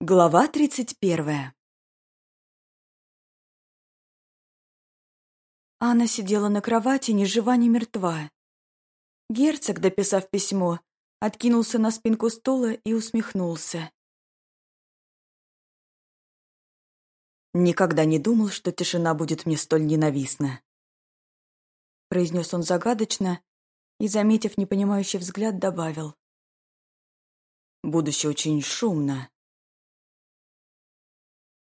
Глава тридцать первая Анна сидела на кровати, ни жива, ни мертва. Герцог, дописав письмо, откинулся на спинку стула и усмехнулся. «Никогда не думал, что тишина будет мне столь ненавистна», — произнес он загадочно и, заметив непонимающий взгляд, добавил. «Будущее очень шумно,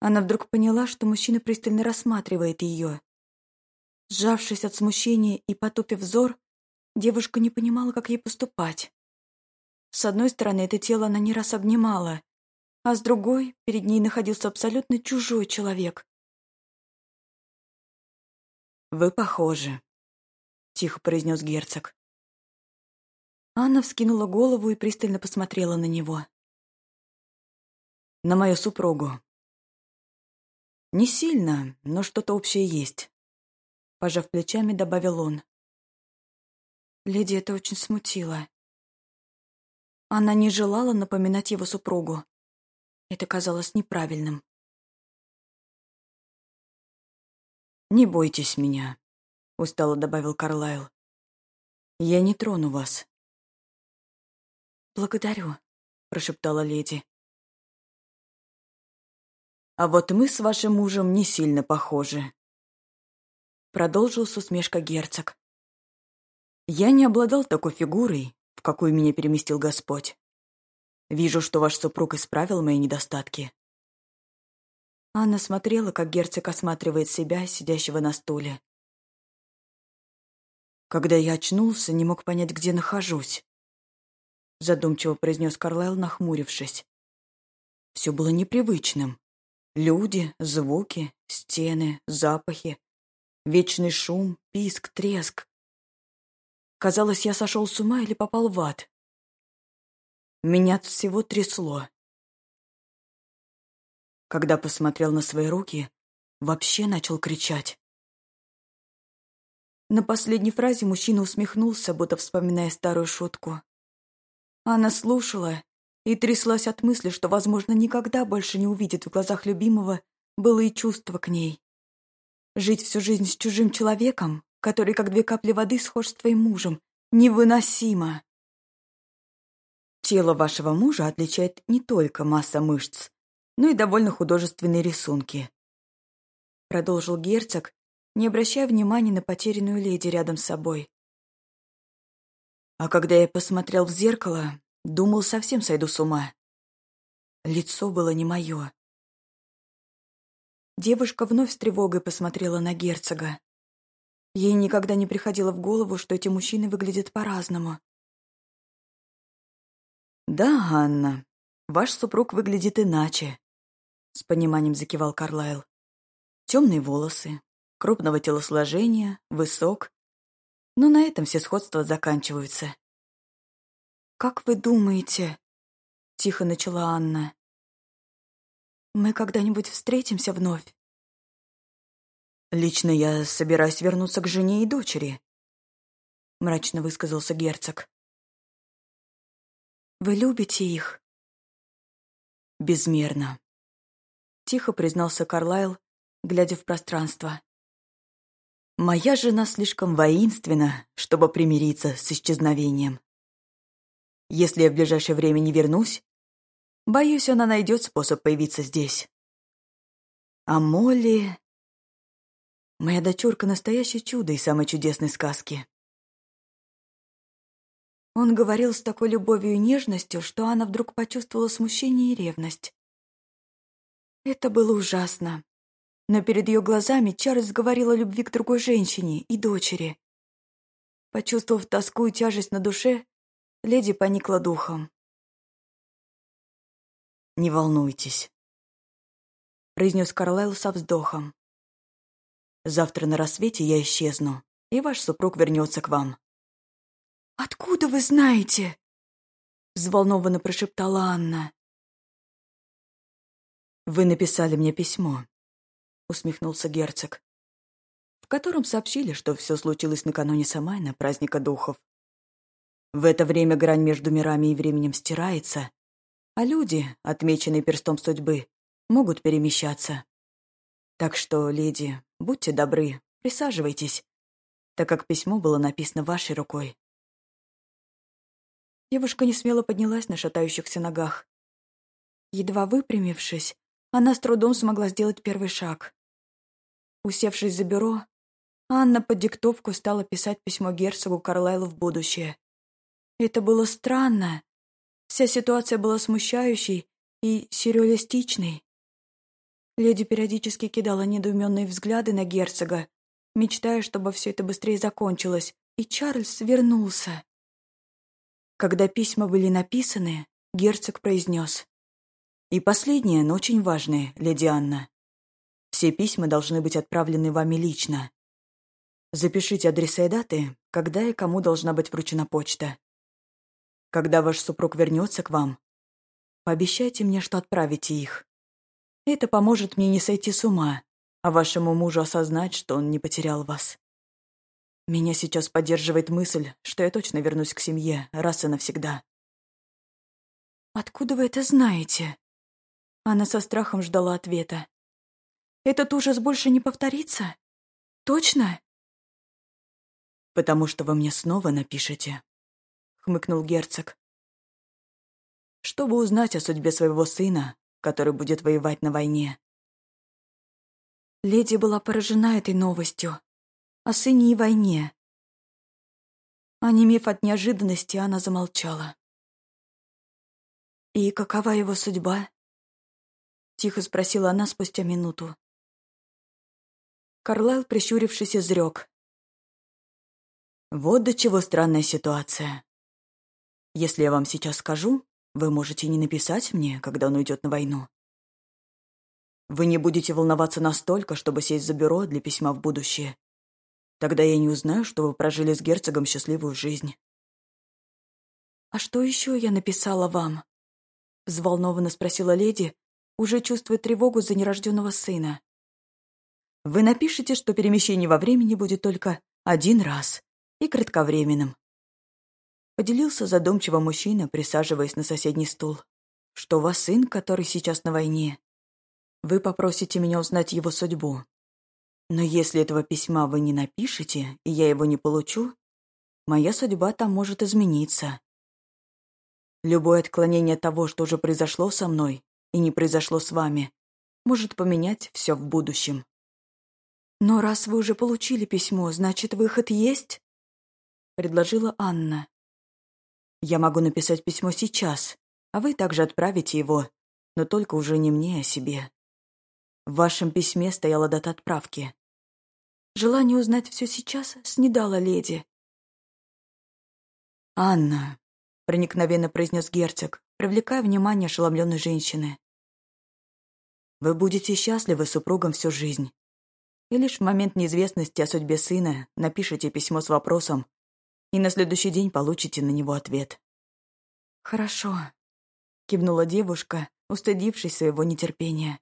она вдруг поняла, что мужчина пристально рассматривает ее. Сжавшись от смущения и потупив взор, девушка не понимала, как ей поступать. С одной стороны, это тело она не раз обнимала, а с другой, перед ней находился абсолютно чужой человек. «Вы похожи», — тихо произнес герцог. Анна вскинула голову и пристально посмотрела на него. «На мою супругу», не сильно, но что-то общее есть. Пожав плечами, добавил он. Леди это очень смутило. Она не желала напоминать его супругу. Это казалось неправильным. «Не бойтесь меня», — устало добавил Карлайл. «Я не трону вас». «Благодарю», — прошептала леди. А вот мы с вашим мужем не сильно похожи. Продолжил с усмешка герцог. Я не обладал такой фигурой, в какую меня переместил Господь. Вижу, что ваш супруг исправил мои недостатки. Анна смотрела, как герцог осматривает себя, сидящего на стуле. Когда я очнулся, не мог понять, где нахожусь. Задумчиво произнес Карлайл, нахмурившись. Все было непривычным. Люди, звуки, стены, запахи, вечный шум, писк, треск. Казалось, я сошел с ума или попал в ад. Меня от всего трясло. Когда посмотрел на свои руки, вообще начал кричать. На последней фразе мужчина усмехнулся, будто вспоминая старую шутку. Она слушала и тряслась от мысли, что, возможно, никогда больше не увидит в глазах любимого былые чувства к ней. Жить всю жизнь с чужим человеком, который, как две капли воды, схож с твоим мужем, невыносимо. Тело вашего мужа отличает не только масса мышц, но и довольно художественные рисунки. Продолжил герцог, не обращая внимания на потерянную леди рядом с собой. А когда я посмотрел в зеркало, Думал, совсем сойду с ума. Лицо было не мое. Девушка вновь с тревогой посмотрела на герцога. Ей никогда не приходило в голову, что эти мужчины выглядят по-разному. «Да, Анна, ваш супруг выглядит иначе», — с пониманием закивал Карлайл. «Темные волосы, крупного телосложения, высок. Но на этом все сходства заканчиваются. «Как вы думаете?» — тихо начала Анна. «Мы когда-нибудь встретимся вновь?» «Лично я собираюсь вернуться к жене и дочери», — мрачно высказался герцог. «Вы любите их?» «Безмерно», — тихо признался Карлайл, глядя в пространство. «Моя жена слишком воинственна, чтобы примириться с исчезновением». Если я в ближайшее время не вернусь, боюсь, она найдет способ появиться здесь. А Молли... Моя дочурка — настоящее чудо из самой чудесной сказки. Он говорил с такой любовью и нежностью, что она вдруг почувствовала смущение и ревность. Это было ужасно. Но перед ее глазами Чарльз говорил о любви к другой женщине и дочери. Почувствовав тоску и тяжесть на душе, Леди поникла духом. «Не волнуйтесь», — произнес Карлайл со вздохом. «Завтра на рассвете я исчезну, и ваш супруг вернется к вам». «Откуда вы знаете?» — взволнованно прошептала Анна. «Вы написали мне письмо», — усмехнулся герцог, в котором сообщили, что все случилось накануне Самайна, праздника духов. В это время грань между мирами и временем стирается, А люди, отмеченные перстом судьбы, могут перемещаться. Так что, леди, будьте добры, присаживайтесь, так как письмо было написано вашей рукой. Девушка не смело поднялась на шатающихся ногах. Едва выпрямившись, она с трудом смогла сделать первый шаг. Усевшись за бюро, Анна под диктовку стала писать письмо герцогу Карлайлу в будущее. Это было странно. Вся ситуация была смущающей и сюрреалистичной. Леди периодически кидала недоуменные взгляды на герцога, мечтая, чтобы все это быстрее закончилось, и Чарльз вернулся. Когда письма были написаны, герцог произнес. «И последнее, но очень важное, леди Анна. Все письма должны быть отправлены вами лично. Запишите адреса и даты, когда и кому должна быть вручена почта. Когда ваш супруг вернется к вам, пообещайте мне, что отправите их. Это поможет мне не сойти с ума, а вашему мужу осознать, что он не потерял вас. Меня сейчас поддерживает мысль, что я точно вернусь к семье раз и навсегда. «Откуда вы это знаете?» Она со страхом ждала ответа. «Этот ужас больше не повторится? Точно?» «Потому что вы мне снова напишете», — хмыкнул герцог. «Чтобы узнать о судьбе своего сына, который будет воевать на войне». Леди была поражена этой новостью. О сыне и войне. Онемев от неожиданности, она замолчала. «И какова его судьба?» — тихо спросила она спустя минуту. Карлайл, прищурившись, изрек. Вот до чего странная ситуация. Если я вам сейчас скажу, вы можете не написать мне, когда он уйдет на войну. Вы не будете волноваться настолько, чтобы сесть за бюро для письма в будущее. Тогда я не узнаю, что вы прожили с герцогом счастливую жизнь. «А что еще я написала вам?» Взволнованно спросила леди, уже чувствуя тревогу за нерожденного сына. «Вы напишите, что перемещение во времени будет только один раз, и кратковременным. Поделился задумчиво мужчина, присаживаясь на соседний стул. Что у вас сын, который сейчас на войне. Вы попросите меня узнать его судьбу. Но если этого письма вы не напишете, и я его не получу, моя судьба там может измениться. Любое отклонение того, что уже произошло со мной и не произошло с вами, может поменять все в будущем. Но раз вы уже получили письмо, значит, выход есть? предложила Анна. «Я могу написать письмо сейчас, а вы также отправите его, но только уже не мне, а себе. В вашем письме стояла дата отправки». Желание узнать все сейчас снедало леди. «Анна», — проникновенно произнес герцог, привлекая внимание ошеломленной женщины. «Вы будете счастливы супругом всю жизнь. И лишь в момент неизвестности о судьбе сына напишите письмо с вопросом, и на следующий день получите на него ответ». «Хорошо», — кивнула девушка, устыдившись своего нетерпения.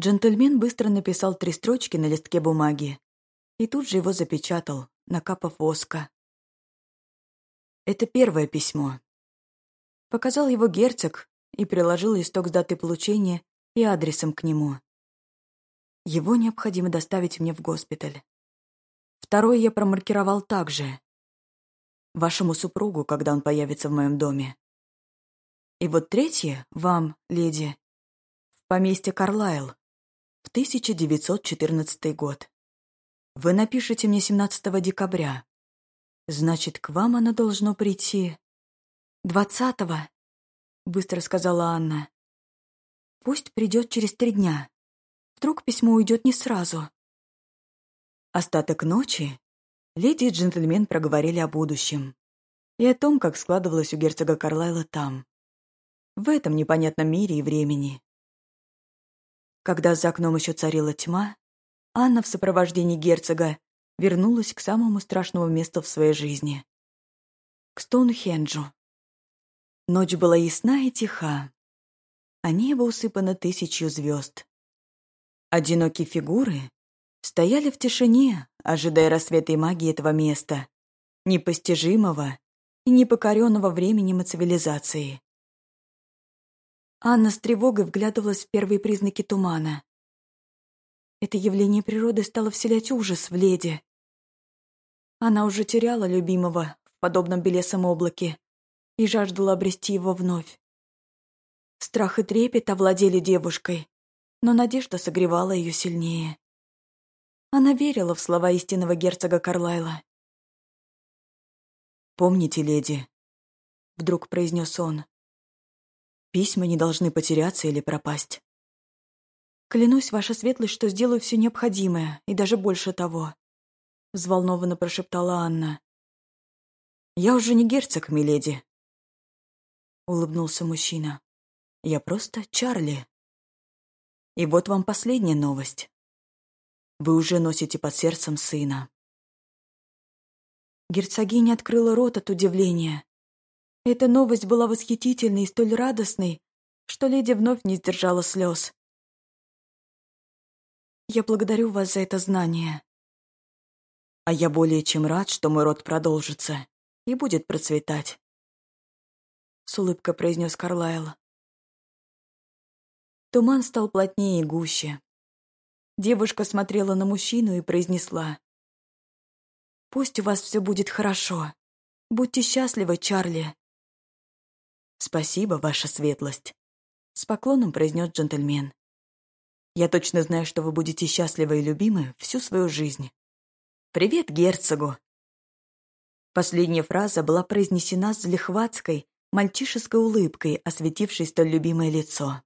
Джентльмен быстро написал три строчки на листке бумаги и тут же его запечатал, накапав воска. Это первое письмо. Показал его герцог и приложил листок с датой получения и адресом к нему. Его необходимо доставить мне в госпиталь. Второе я промаркировал также вашему супругу, когда он появится в моем доме. И вот третье вам, леди, в поместье Карлайл в 1914 год. Вы напишите мне 17 декабря. Значит, к вам оно должно прийти... «Двадцатого», — быстро сказала Анна. «Пусть придет через три дня. Вдруг письмо уйдет не сразу». Остаток ночи Леди и джентльмен проговорили о будущем и о том, как складывалось у герцога Карлайла там, в этом непонятном мире и времени. Когда за окном еще царила тьма, Анна в сопровождении герцога вернулась к самому страшному месту в своей жизни — к Стоунхенджу. Ночь была ясна и тиха, а небо усыпано тысячью звезд. Одинокие фигуры стояли в тишине, ожидая рассвета и магии этого места, непостижимого и непокоренного временем и цивилизацией. Анна с тревогой вглядывалась в первые признаки тумана. Это явление природы стало вселять ужас в леди. Она уже теряла любимого в подобном белесом облаке и жаждала обрести его вновь. Страх и трепет овладели девушкой, но надежда согревала ее сильнее. Она верила в слова истинного герцога Карлайла. «Помните, леди», — вдруг произнес он, — «письма не должны потеряться или пропасть». «Клянусь, ваша светлость, что сделаю все необходимое, и даже больше того», — взволнованно прошептала Анна. «Я уже не герцог, миледи», — улыбнулся мужчина. «Я просто Чарли. И вот вам последняя новость. Вы уже носите под сердцем сына». Герцогиня открыла рот от удивления. Эта новость была восхитительной и столь радостной, что леди вновь не сдержала слез. «Я благодарю вас за это знание». «А я более чем рад, что мой род продолжится и будет процветать», — с улыбкой произнес Карлайл. Туман стал плотнее и гуще. Девушка смотрела на мужчину и произнесла. Пусть у вас все будет хорошо. Будьте счастливы, Чарли. Спасибо, ваша светлость. С поклоном произнес джентльмен. Я точно знаю, что вы будете счастливы и любимы всю свою жизнь. Привет герцогу. Последняя фраза была произнесена с лихватской, мальчишеской улыбкой, осветившей столь любимое лицо.